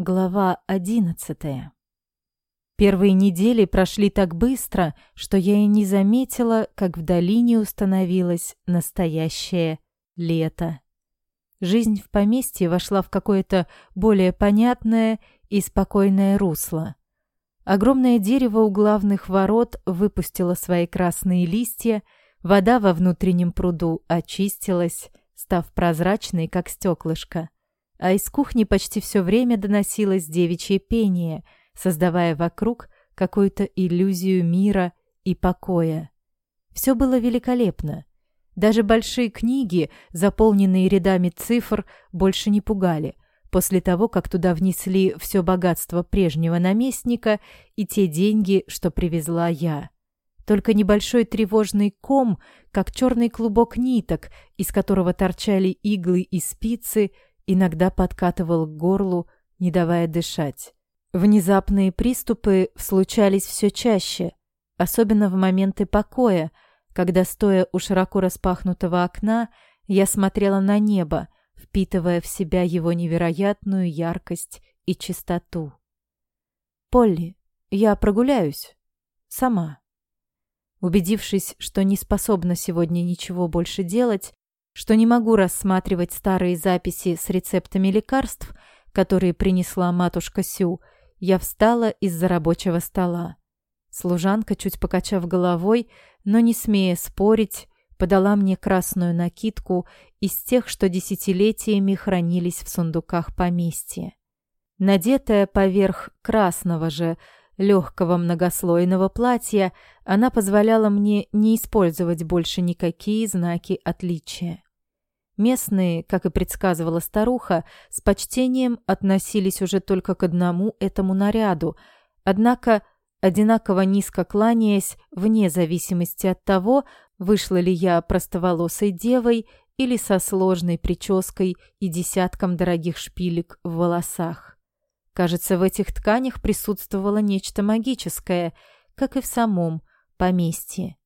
Глава одиннадцатая. Первые недели прошли так быстро, что я и не заметила, как в долине установилось настоящее лето. Жизнь в поместье вошла в какое-то более понятное и спокойное русло. Огромное дерево у главных ворот выпустило свои красные листья, вода во внутреннем пруду очистилась, став прозрачной, как стеклышко а из кухни почти все время доносилось девичье пение, создавая вокруг какую-то иллюзию мира и покоя. Все было великолепно. Даже большие книги, заполненные рядами цифр, больше не пугали, после того, как туда внесли все богатство прежнего наместника и те деньги, что привезла я. Только небольшой тревожный ком, как черный клубок ниток, из которого торчали иглы и спицы – иногда подкатывал к горлу, не давая дышать. Внезапные приступы случались все чаще, особенно в моменты покоя, когда, стоя у широко распахнутого окна, я смотрела на небо, впитывая в себя его невероятную яркость и чистоту. «Полли, я прогуляюсь. Сама». Убедившись, что не способна сегодня ничего больше делать, что не могу рассматривать старые записи с рецептами лекарств, которые принесла матушка Сю, я встала из-за рабочего стола. Служанка, чуть покачав головой, но не смея спорить, подала мне красную накидку из тех, что десятилетиями хранились в сундуках поместья. Надетая поверх красного же, легкого многослойного платья, она позволяла мне не использовать больше никакие знаки отличия. Местные, как и предсказывала старуха, с почтением относились уже только к одному этому наряду, однако, одинаково низко кланяясь, вне зависимости от того, вышла ли я простоволосой девой или со сложной прической и десятком дорогих шпилек в волосах. Кажется, в этих тканях присутствовало нечто магическое, как и в самом поместье.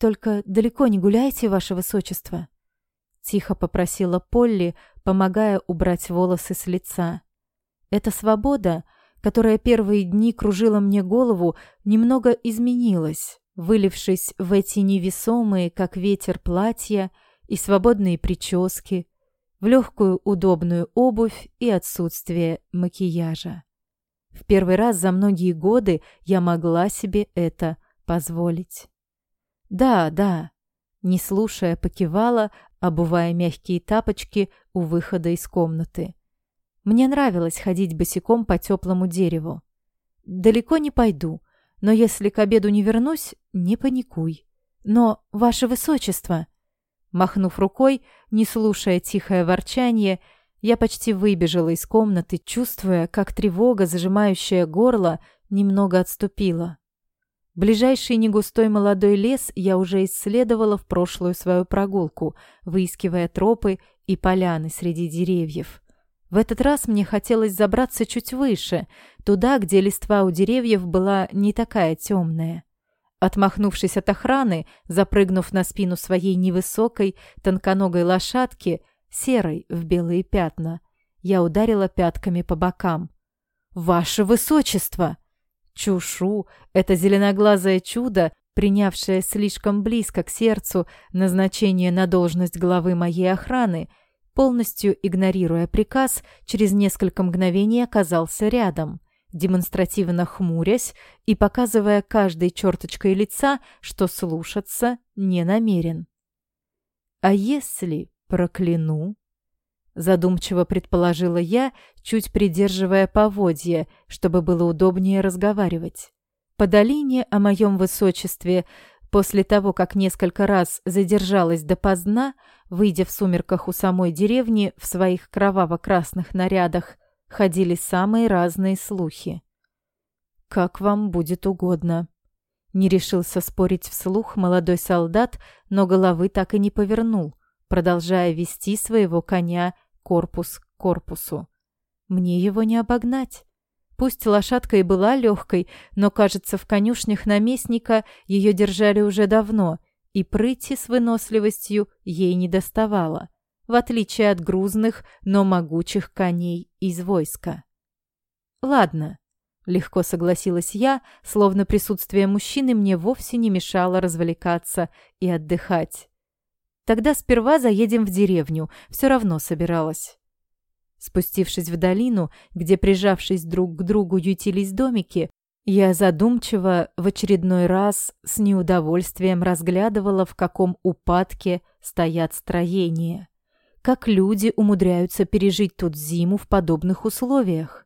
«Только далеко не гуляйте, ваше высочество», Тихо попросила Полли, помогая убрать волосы с лица. Эта свобода, которая первые дни кружила мне голову, немного изменилась, вылившись в эти невесомые, как ветер, платья и свободные прически, в легкую удобную обувь и отсутствие макияжа. В первый раз за многие годы я могла себе это позволить. Да, да, не слушая, покивала, обувая мягкие тапочки у выхода из комнаты. Мне нравилось ходить босиком по теплому дереву. Далеко не пойду, но если к обеду не вернусь, не паникуй. Но, ваше высочество... Махнув рукой, не слушая тихое ворчание, я почти выбежала из комнаты, чувствуя, как тревога, зажимающая горло, немного отступила. Ближайший негустой молодой лес я уже исследовала в прошлую свою прогулку, выискивая тропы и поляны среди деревьев. В этот раз мне хотелось забраться чуть выше, туда, где листва у деревьев была не такая темная. Отмахнувшись от охраны, запрыгнув на спину своей невысокой, тонконогой лошадки, серой в белые пятна, я ударила пятками по бокам. «Ваше высочество!» Чушу, это зеленоглазое чудо, принявшее слишком близко к сердцу назначение на должность главы моей охраны, полностью игнорируя приказ, через несколько мгновений оказался рядом, демонстративно хмурясь и показывая каждой черточкой лица, что слушаться не намерен. «А если прокляну?» Задумчиво предположила я, чуть придерживая поводья, чтобы было удобнее разговаривать. По долине о моем высочестве, после того, как несколько раз задержалась допоздна, выйдя в сумерках у самой деревни в своих кроваво-красных нарядах, ходили самые разные слухи. «Как вам будет угодно», не решился спорить вслух молодой солдат, но головы так и не повернул, продолжая вести своего коня корпус к корпусу. Мне его не обогнать. Пусть лошадка и была легкой, но, кажется, в конюшнях наместника ее держали уже давно, и прыти с выносливостью ей не доставало. в отличие от грузных, но могучих коней из войска. «Ладно», — легко согласилась я, словно присутствие мужчины мне вовсе не мешало развлекаться и отдыхать. «Тогда сперва заедем в деревню, все равно собиралась». Спустившись в долину, где, прижавшись друг к другу, ютились домики, я задумчиво в очередной раз с неудовольствием разглядывала, в каком упадке стоят строения. Как люди умудряются пережить тут зиму в подобных условиях?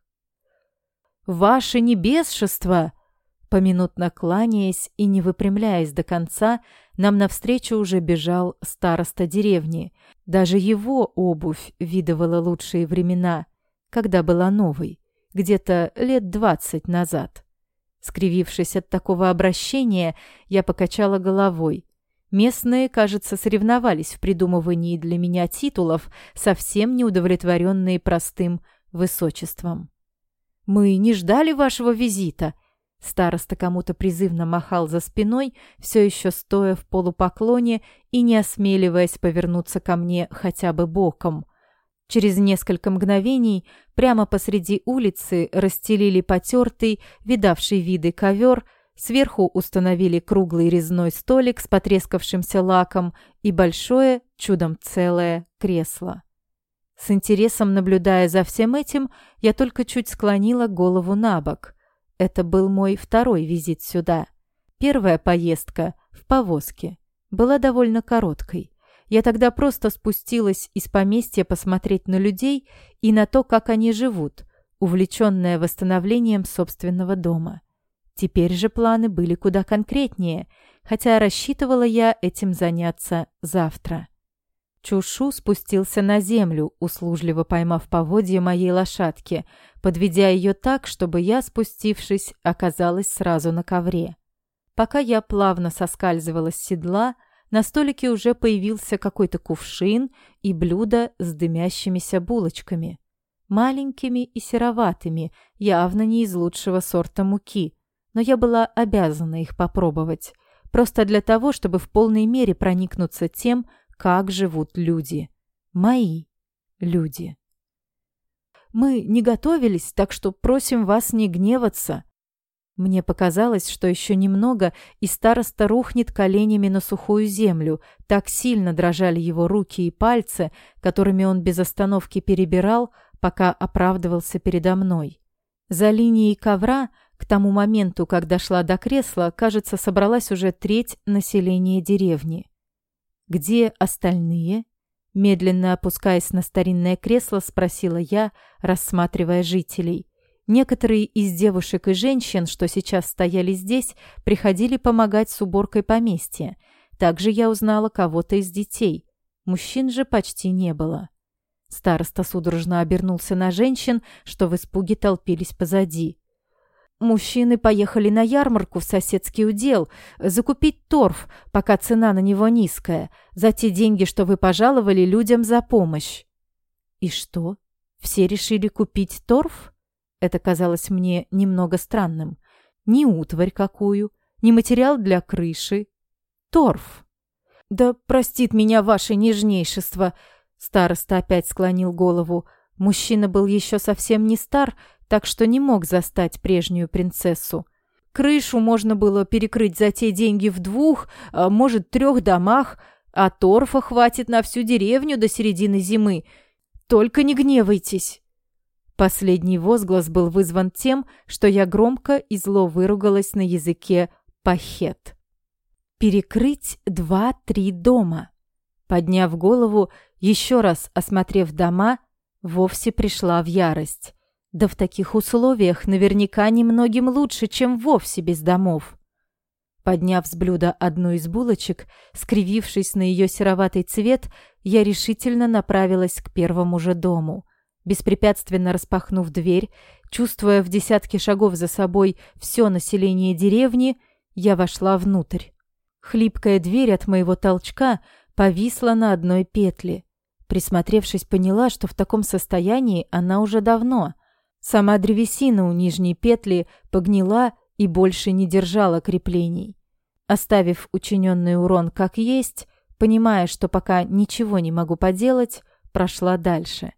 «Ваше небесшество!» Поминутно кланяясь и не выпрямляясь до конца, нам навстречу уже бежал староста деревни. Даже его обувь видывала лучшие времена, когда была новой, где-то лет двадцать назад. Скривившись от такого обращения, я покачала головой. Местные, кажется, соревновались в придумывании для меня титулов, совсем не удовлетворенные простым высочеством. «Мы не ждали вашего визита», Староста кому-то призывно махал за спиной, все еще стоя в полупоклоне и не осмеливаясь повернуться ко мне хотя бы боком. Через несколько мгновений прямо посреди улицы расстелили потертый, видавший виды ковер, сверху установили круглый резной столик с потрескавшимся лаком и большое, чудом целое, кресло. С интересом наблюдая за всем этим, я только чуть склонила голову на бок. Это был мой второй визит сюда. Первая поездка в повозке была довольно короткой. Я тогда просто спустилась из поместья посмотреть на людей и на то, как они живут, увлеченная восстановлением собственного дома. Теперь же планы были куда конкретнее, хотя рассчитывала я этим заняться завтра. Чушу спустился на землю, услужливо поймав поводье моей лошадки, подведя ее так, чтобы я, спустившись, оказалась сразу на ковре. Пока я плавно соскальзывала с седла, на столике уже появился какой-то кувшин и блюдо с дымящимися булочками. Маленькими и сероватыми, явно не из лучшего сорта муки, но я была обязана их попробовать. Просто для того, чтобы в полной мере проникнуться тем, как живут люди. Мои люди. Мы не готовились, так что просим вас не гневаться. Мне показалось, что еще немного, и староста рухнет коленями на сухую землю. Так сильно дрожали его руки и пальцы, которыми он без остановки перебирал, пока оправдывался передо мной. За линией ковра, к тому моменту, как дошла до кресла, кажется, собралась уже треть населения деревни. Где остальные? Медленно опускаясь на старинное кресло, спросила я, рассматривая жителей. Некоторые из девушек и женщин, что сейчас стояли здесь, приходили помогать с уборкой поместья. Также я узнала кого-то из детей. Мужчин же почти не было. Староста судорожно обернулся на женщин, что в испуге толпились позади. Мужчины поехали на ярмарку в соседский удел, закупить торф, пока цена на него низкая, за те деньги, что вы пожаловали людям за помощь. И что? Все решили купить торф? Это казалось мне немного странным. Ни утварь какую, ни материал для крыши. Торф. Да простит меня ваше нежнейшество. Староста опять склонил голову. Мужчина был еще совсем не стар, так что не мог застать прежнюю принцессу. Крышу можно было перекрыть за те деньги в двух, а может, трех домах, а торфа хватит на всю деревню до середины зимы. Только не гневайтесь. Последний возглас был вызван тем, что я громко и зло выругалась на языке пахет. Перекрыть два-три дома. Подняв голову, еще раз осмотрев дома, вовсе пришла в ярость. Да в таких условиях наверняка немногим лучше, чем вовсе без домов. Подняв с блюда одну из булочек, скривившись на ее сероватый цвет, я решительно направилась к первому же дому. Беспрепятственно распахнув дверь, чувствуя в десятке шагов за собой все население деревни, я вошла внутрь. Хлипкая дверь от моего толчка повисла на одной петле. Присмотревшись, поняла, что в таком состоянии она уже давно. Сама древесина у нижней петли погнила и больше не держала креплений. Оставив учиненный урон как есть, понимая, что пока ничего не могу поделать, прошла дальше.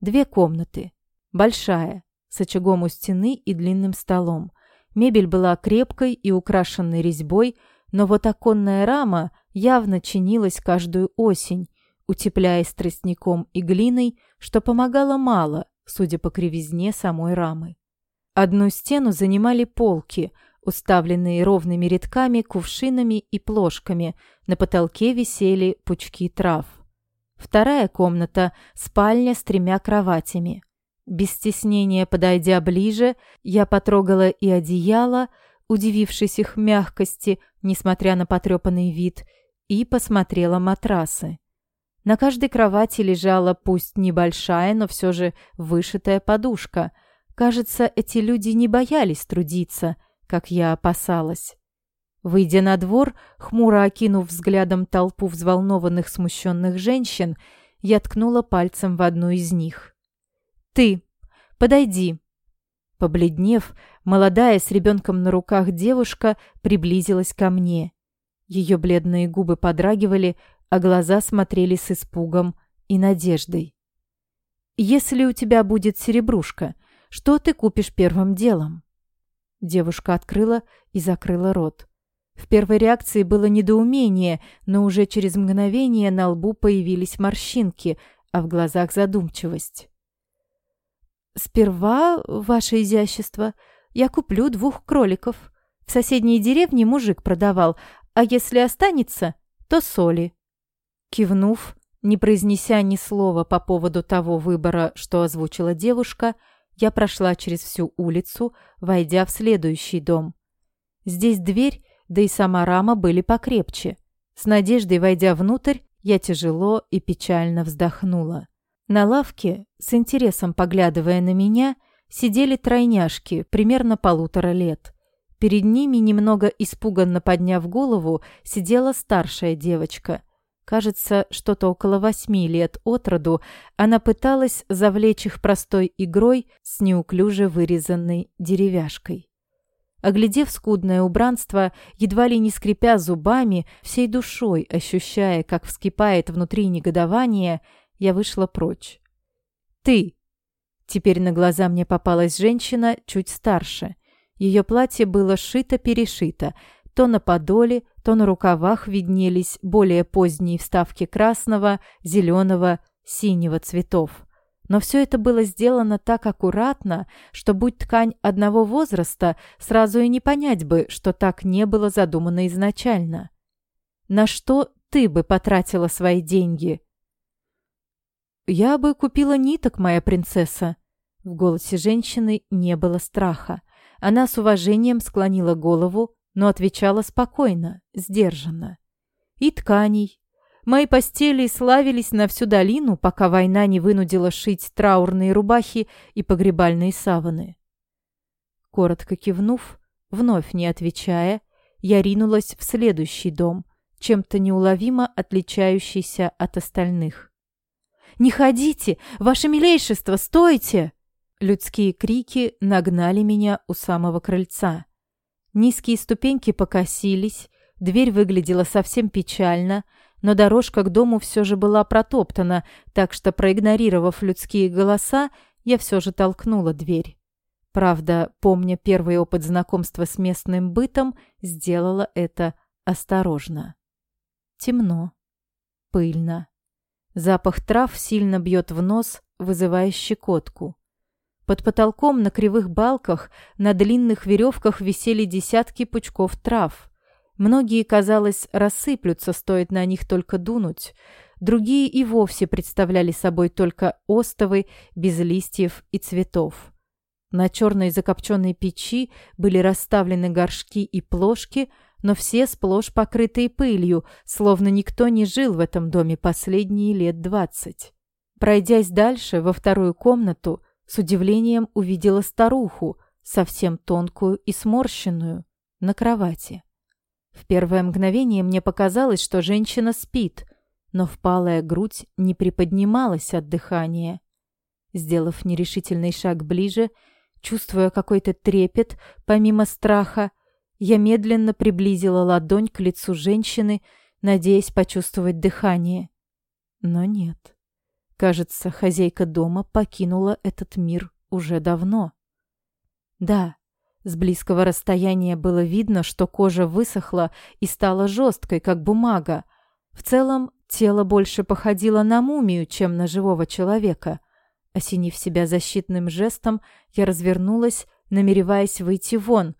Две комнаты. Большая, с очагом у стены и длинным столом. Мебель была крепкой и украшенной резьбой, но вот оконная рама явно чинилась каждую осень, утепляясь тростником и глиной, что помогало мало, судя по кривизне самой рамы. Одну стену занимали полки, уставленные ровными рядками, кувшинами и плошками, на потолке висели пучки трав. Вторая комната – спальня с тремя кроватями. Без стеснения подойдя ближе, я потрогала и одеяло, удивившись их мягкости, несмотря на потрепанный вид, и посмотрела матрасы. На каждой кровати лежала пусть небольшая, но все же вышитая подушка. Кажется, эти люди не боялись трудиться, как я опасалась. Выйдя на двор, хмуро окинув взглядом толпу взволнованных смущенных женщин, я ткнула пальцем в одну из них. «Ты! Подойди!» Побледнев, молодая с ребенком на руках девушка приблизилась ко мне. Ее бледные губы подрагивали, а глаза смотрели с испугом и надеждой. «Если у тебя будет серебрушка, что ты купишь первым делом?» Девушка открыла и закрыла рот. В первой реакции было недоумение, но уже через мгновение на лбу появились морщинки, а в глазах задумчивость. «Сперва, ваше изящество, я куплю двух кроликов. В соседней деревне мужик продавал, а если останется, то соли». Кивнув, не произнеся ни слова по поводу того выбора, что озвучила девушка, я прошла через всю улицу, войдя в следующий дом. Здесь дверь, да и сама рама были покрепче. С надеждой войдя внутрь, я тяжело и печально вздохнула. На лавке, с интересом поглядывая на меня, сидели тройняшки примерно полутора лет. Перед ними, немного испуганно подняв голову, сидела старшая девочка – Кажется, что-то около восьми лет от роду она пыталась завлечь их простой игрой с неуклюже вырезанной деревяшкой. Оглядев скудное убранство, едва ли не скрипя зубами, всей душой ощущая, как вскипает внутри негодование, я вышла прочь. «Ты!» Теперь на глаза мне попалась женщина чуть старше. Ее платье было шито-перешито, то на подоле, то на рукавах виднелись более поздние вставки красного, зеленого, синего цветов. Но все это было сделано так аккуратно, что, будь ткань одного возраста, сразу и не понять бы, что так не было задумано изначально. На что ты бы потратила свои деньги? «Я бы купила ниток, моя принцесса». В голосе женщины не было страха. Она с уважением склонила голову, но отвечала спокойно, сдержанно. И тканей. Мои постели славились на всю долину, пока война не вынудила шить траурные рубахи и погребальные саваны. Коротко кивнув, вновь не отвечая, я ринулась в следующий дом, чем-то неуловимо отличающийся от остальных. «Не ходите! Ваше милейшество, стойте!» Людские крики нагнали меня у самого крыльца. Низкие ступеньки покосились, дверь выглядела совсем печально, но дорожка к дому все же была протоптана, так что, проигнорировав людские голоса, я все же толкнула дверь. Правда, помня первый опыт знакомства с местным бытом, сделала это осторожно. Темно, пыльно. Запах трав сильно бьет в нос, вызывая щекотку. Под потолком на кривых балках на длинных веревках висели десятки пучков трав. Многие, казалось, рассыплются, стоит на них только дунуть. Другие и вовсе представляли собой только остовы без листьев и цветов. На черной закопченной печи были расставлены горшки и плошки, но все сплошь покрытые пылью, словно никто не жил в этом доме последние лет двадцать. Пройдясь дальше, во вторую комнату, с удивлением увидела старуху, совсем тонкую и сморщенную, на кровати. В первое мгновение мне показалось, что женщина спит, но впалая грудь не приподнималась от дыхания. Сделав нерешительный шаг ближе, чувствуя какой-то трепет, помимо страха, я медленно приблизила ладонь к лицу женщины, надеясь почувствовать дыхание. Но нет. Кажется, хозяйка дома покинула этот мир уже давно. Да, с близкого расстояния было видно, что кожа высохла и стала жесткой, как бумага. В целом, тело больше походило на мумию, чем на живого человека. Осенив себя защитным жестом, я развернулась, намереваясь выйти вон,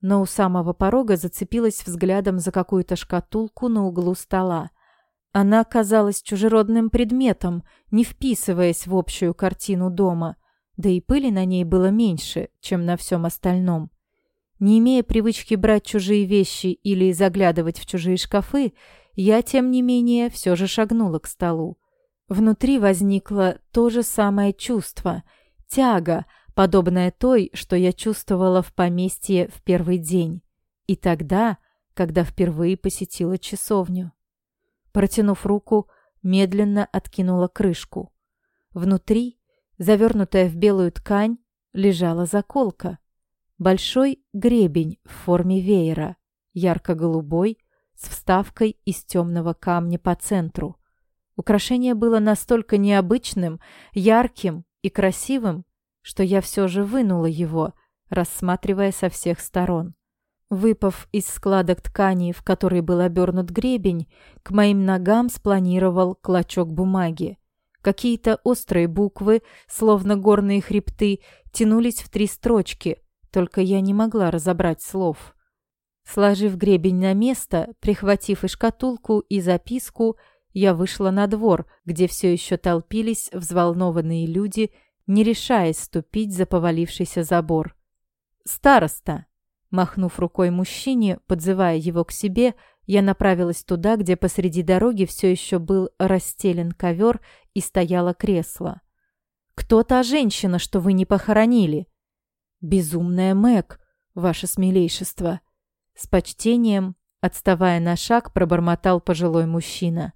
но у самого порога зацепилась взглядом за какую-то шкатулку на углу стола. Она казалась чужеродным предметом, не вписываясь в общую картину дома, да и пыли на ней было меньше, чем на всем остальном. Не имея привычки брать чужие вещи или заглядывать в чужие шкафы, я, тем не менее, все же шагнула к столу. Внутри возникло то же самое чувство — тяга, подобная той, что я чувствовала в поместье в первый день. И тогда, когда впервые посетила часовню. Протянув руку, медленно откинула крышку. Внутри, завернутая в белую ткань, лежала заколка. Большой гребень в форме веера, ярко-голубой, с вставкой из темного камня по центру. Украшение было настолько необычным, ярким и красивым, что я все же вынула его, рассматривая со всех сторон. Выпав из складок ткани, в которой был обернут гребень, к моим ногам спланировал клочок бумаги. Какие-то острые буквы, словно горные хребты, тянулись в три строчки, только я не могла разобрать слов. Сложив гребень на место, прихватив и шкатулку, и записку, я вышла на двор, где все еще толпились взволнованные люди, не решаясь ступить за повалившийся забор. «Староста!» Махнув рукой мужчине, подзывая его к себе, я направилась туда, где посреди дороги все еще был расстелен ковер и стояло кресло. «Кто та женщина, что вы не похоронили?» «Безумная Мэг, ваше смелейшество!» С почтением, отставая на шаг, пробормотал пожилой мужчина.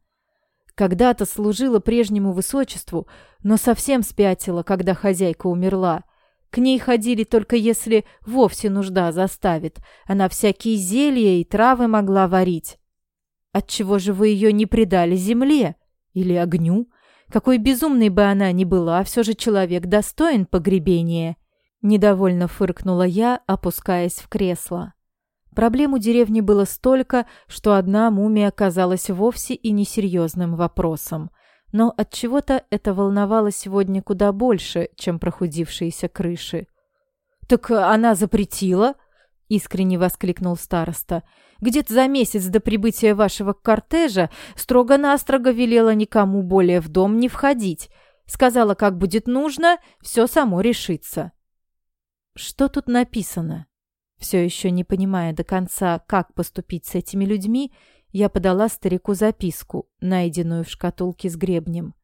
«Когда-то служила прежнему высочеству, но совсем спятила, когда хозяйка умерла. К ней ходили только если вовсе нужда заставит. Она всякие зелья и травы могла варить. Отчего же вы ее не предали земле? Или огню? Какой безумной бы она ни была, все же человек достоин погребения. Недовольно фыркнула я, опускаясь в кресло. Проблем у деревни было столько, что одна мумия оказалась вовсе и несерьезным вопросом – но от чего-то это волновало сегодня куда больше, чем прохудившиеся крыши. Так она запретила? искренне воскликнул староста. Где-то за месяц до прибытия вашего кортежа строго-настрого велела никому более в дом не входить. Сказала, как будет нужно, все само решится. Что тут написано? Все еще не понимая до конца, как поступить с этими людьми, я подала старику записку, найденную в шкатулке с гребнем.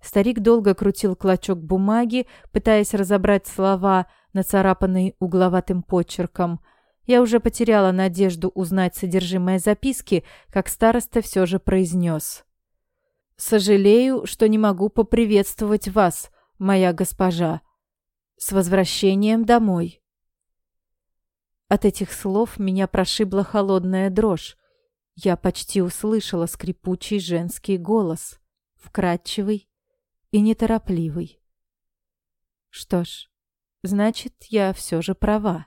Старик долго крутил клочок бумаги, пытаясь разобрать слова, нацарапанные угловатым почерком. Я уже потеряла надежду узнать содержимое записки, как староста все же произнес. «Сожалею, что не могу поприветствовать вас, моя госпожа. С возвращением домой». От этих слов меня прошибла холодная дрожь. Я почти услышала скрипучий женский голос, вкрадчивый и неторопливый. Что ж, значит, я все же права.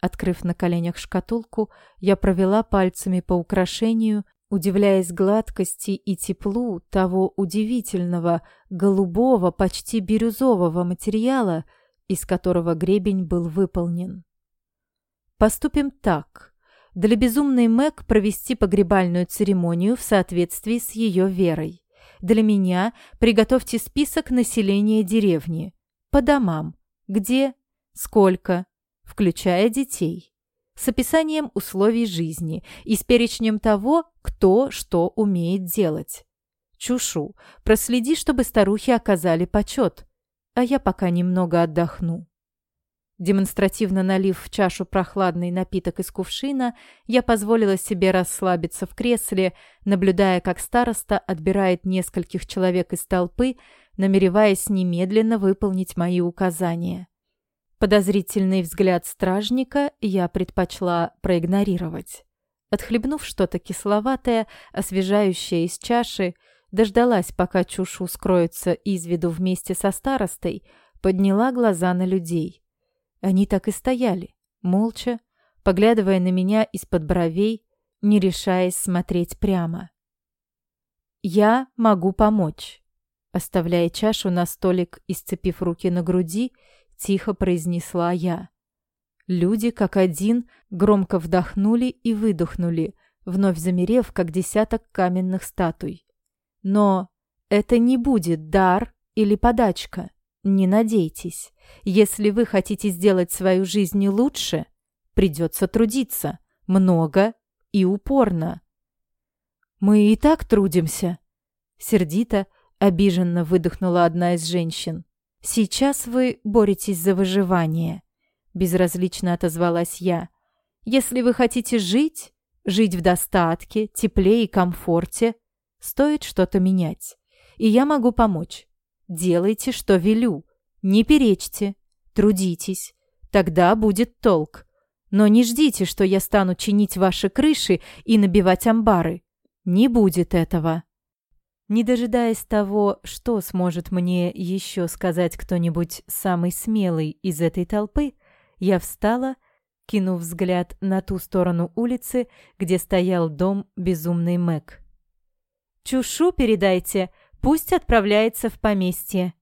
Открыв на коленях шкатулку, я провела пальцами по украшению, удивляясь гладкости и теплу того удивительного, голубого, почти бирюзового материала, из которого гребень был выполнен. Поступим так для безумной Мэг провести погребальную церемонию в соответствии с ее верой. Для меня приготовьте список населения деревни. По домам. Где? Сколько? Включая детей. С описанием условий жизни и с перечнем того, кто что умеет делать. Чушу. Проследи, чтобы старухи оказали почет. А я пока немного отдохну. Демонстративно налив в чашу прохладный напиток из кувшина, я позволила себе расслабиться в кресле, наблюдая, как староста отбирает нескольких человек из толпы, намереваясь немедленно выполнить мои указания. Подозрительный взгляд стражника я предпочла проигнорировать. Отхлебнув что-то кисловатое, освежающее из чаши, дождалась, пока Чушу скроется из виду вместе со старостой, подняла глаза на людей. Они так и стояли, молча, поглядывая на меня из-под бровей, не решаясь смотреть прямо. «Я могу помочь», — оставляя чашу на столик и сцепив руки на груди, тихо произнесла я. Люди, как один, громко вдохнули и выдохнули, вновь замерев, как десяток каменных статуй. Но это не будет дар или подачка. Не надейтесь. Если вы хотите сделать свою жизнь лучше, придется трудиться. Много и упорно. «Мы и так трудимся», — сердито, обиженно выдохнула одна из женщин. «Сейчас вы боретесь за выживание», — безразлично отозвалась я. «Если вы хотите жить, жить в достатке, тепле и комфорте, стоит что-то менять. И я могу помочь. Делайте, что велю. Не перечьте. Трудитесь. Тогда будет толк. Но не ждите, что я стану чинить ваши крыши и набивать амбары. Не будет этого. Не дожидаясь того, что сможет мне еще сказать кто-нибудь самый смелый из этой толпы, я встала, кинув взгляд на ту сторону улицы, где стоял дом безумный Мэг. «Чушу передайте, пусть отправляется в поместье».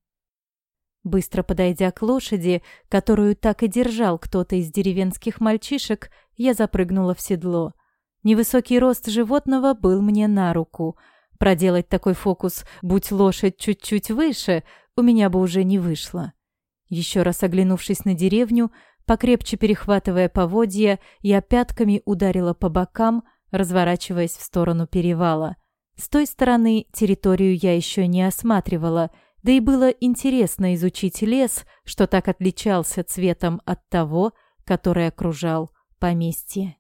Быстро подойдя к лошади, которую так и держал кто-то из деревенских мальчишек, я запрыгнула в седло. Невысокий рост животного был мне на руку. Проделать такой фокус, будь лошадь чуть-чуть выше, у меня бы уже не вышло. Еще раз оглянувшись на деревню, покрепче перехватывая поводья, я пятками ударила по бокам, разворачиваясь в сторону перевала. С той стороны территорию я еще не осматривала — да и было интересно изучить лес, что так отличался цветом от того, который окружал поместье.